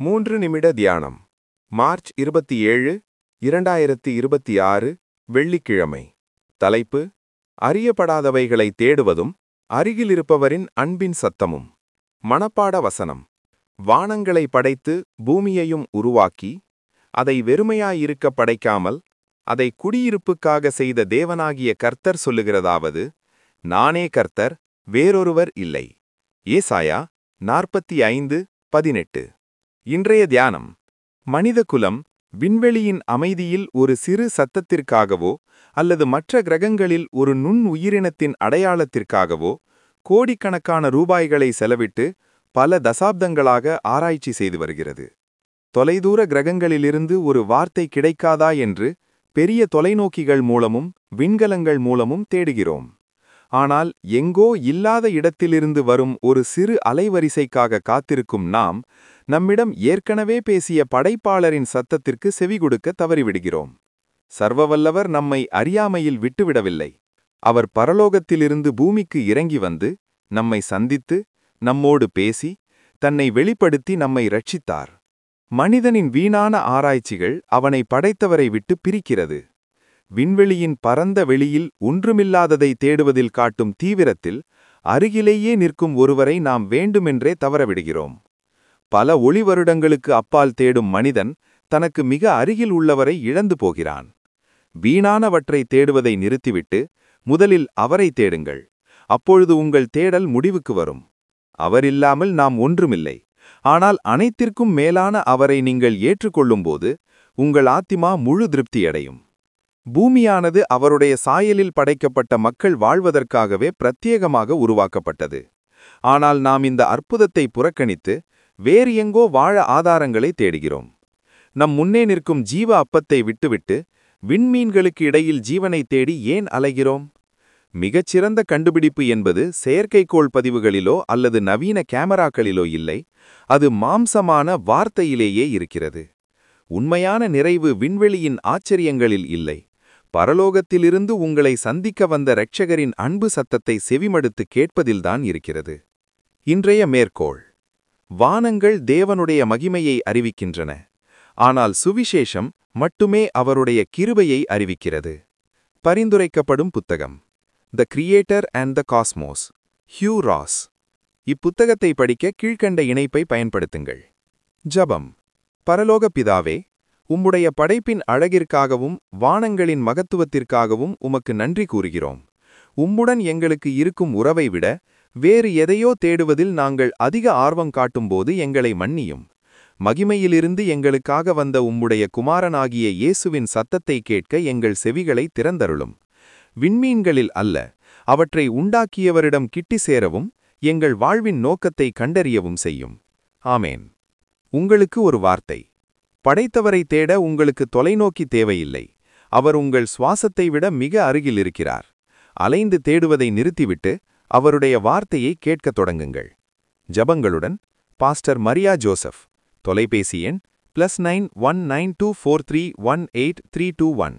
மூன்று நிமிட தியானம். மார்ச் இருபத்தி ஏழு இரண்டாயிரத்தி இருபத்தி ஆறு வெள்ளிக்கிழமை. தலைப்பு அறியப்படாதவைகளை தேடுவதும் அருகிலிருப்பவரின் அன்பின் சத்தமும். மனப்பாட வசனம். வானங்களை படைத்து பூமியையும் உருவாக்கி அதை வெறுமையாயிருக்க படைக்காமல் அதை குடியிருப்புக்காக செய்த தேவனாகிய கர்த்தர் சொல்லுகிறதாவது நானே கர்த்தர் வேறொருவர் இல்லை. ஏசாயா நாற்பத்தி ஐந்து பதினெட்டு. இன்றைய தியானம். மனிதகுலம் விண்வெளியின் அமைதியில் ஒரு சிறு சத்தத்திற்காகவோ அல்லது மற்ற கிரகங்களில் ஒரு நுண் உயிரினத்தின் அடையாளத்திற்காகவோ கோடிக்கணக்கான ரூபாய்களை செலவிட்டு பல தசாப்தங்களாக ஆராய்ச்சி செய்து வருகிறது. தொலைதூர கிரகங்களிலிருந்து ஒரு வார்த்தை கிடைக்காதா என்று பெரிய தொலைநோக்கிகள் மூலமும் விண்கலங்கள் மூலமும் தேடுகிறோம். ஆனால் எங்கோ இல்லாத இடத்திலிருந்து வரும் ஒரு சிறு அலைவரிசைக்காக காத்திருக்கும் நாம் நம்மிடம் ஏற்கனவே பேசிய படைப்பாளரின் சத்தத்திற்கு செவிகொடுக்க தவறிவிடுகிறோம். சர்வவல்லவர் நம்மை அறியாமையில் விட்டுவிடவில்லை. அவர் பரலோகத்திலிருந்து பூமிக்கு இறங்கி வந்து நம்மை சந்தித்து நம்மோடு பேசி தன்னை வெளிப்படுத்தி நம்மை ரட்சித்தார் மனிதனின் வீணான ஆராய்ச்சிகள் அவனை படைத்தவரை விட்டு பிரிக்கிறது. விண்வெளியின் பரந்த வெளியில் ஒன்றுமில்லாததை தேடுவதில் காட்டும் தீவிரத்தில் அருகிலேயே நிற்கும் ஒருவரை நாம் வேண்டுமென்றே தவறவிடுகிறோம். பல ஒளி வருடங்களுக்கு அப்பால் தேடும் மனிதன் தனக்கு மிக அருகில் உள்ளவரை இழந்து போகிறான். வீணானவற்றை தேடுவதை நிறுத்திவிட்டு முதலில் அவரை தேடுங்கள். அப்பொழுது உங்கள் தேடல் முடிவுக்கு வரும். அவரில்லாமல் நாம் ஒன்றுமில்லை. ஆனால் அனைத்திற்கும் மேலான அவரை நீங்கள் ஏற்றுக்கொள்ளும்போது உங்கள் ஆத்திமா முழு திருப்தியடையும். பூமியானது அவருடைய சாயலில் படைக்கப்பட்ட மக்கள் வாழ்வதற்காகவே பிரத்யேகமாக உருவாக்கப்பட்டது. ஆனால் நாம் இந்த அற்புதத்தை புறக்கணித்து வேறு எங்கோ வாழ ஆதாரங்களை தேடுகிறோம். நம் முன்னே நிற்கும் ஜீவ அப்பத்தை விட்டுவிட்டு விண்மீன்களுக்கு இடையில் ஜீவனை தேடி ஏன் அலைகிறோம்? மிகச்சிறந்த கண்டுபிடிப்பு என்பது செயற்கைக்கோள் பதிவுகளிலோ அல்லது நவீன கேமராக்களிலோ இல்லை. அது மாம்சமான வார்த்தையிலேயே இருக்கிறது. உண்மையான நிறைவு விண்வெளியின் ஆச்சரியங்களில் இல்லை. பரலோகத்திலிருந்து உங்களை சந்திக்க வந்த இரட்சகரின் அன்பு சத்தத்தை செவிமடுத்து கேட்பதில்தான் இருக்கிறது. இன்றைய மேற்கோள். வானங்கள் தேவனுடைய மகிமையை அறிவிக்கின்றன. ஆனால் சுவிசேஷம் மட்டுமே அவருடைய கிருபையை அறிவிக்கிறது. பரிந்துரைக்கப்படும் புத்தகம். The creator and the cosmos Hugh Ross இப்புத்தகத்தை படிக்க கீழ்க்கண்ட இணைப்பை பயன்படுத்துங்கள். ஜபம். பரலோக பிதாவே உம்முடைய படைப்பின் அழகிற்காகவும் வானங்களின் மகத்துவத்திற்காகவும் உமக்கு நன்றி கூறுகிறோம். உம்முடன் எங்களுக்கு இருக்கும் உறவை விட வேறு எதையோ தேடுவதில் நாங்கள் அதிக ஆர்வம் காட்டும்போது எங்களை மன்னியும். மகிமையிலிருந்து எங்களுக்காக வந்த உம்முடைய குமாரனாகிய இயேசுவின் சத்தத்தை கேட்க எங்கள் செவிகளை திறந்தருளும். விண்மீன்களில் அல்ல அவற்றை உண்டாக்கியவரிடம் கிட்டி சேரவும் எங்கள் வாழ்வின் நோக்கத்தை கண்டறியவும் செய்யும். ஆமேன். உங்களுக்கு ஒரு வார்த்தை. படைத்தவரை தேட உங்களுக்கு தொலைநோக்கி தேவையில்லை. அவர் உங்கள் சுவாசத்தை விட மிக அருகில் இருக்கிறார். அலைந்து தேடுவதை நிறுத்திவிட்டு அவருடைய வார்த்தையை கேட்கத் தொடங்குங்கள். ஜபங்களுடன் பாஸ்டர் மரியா ஜோசப். தொலைபேசி எண் plus nine one nine two four three one eight three two one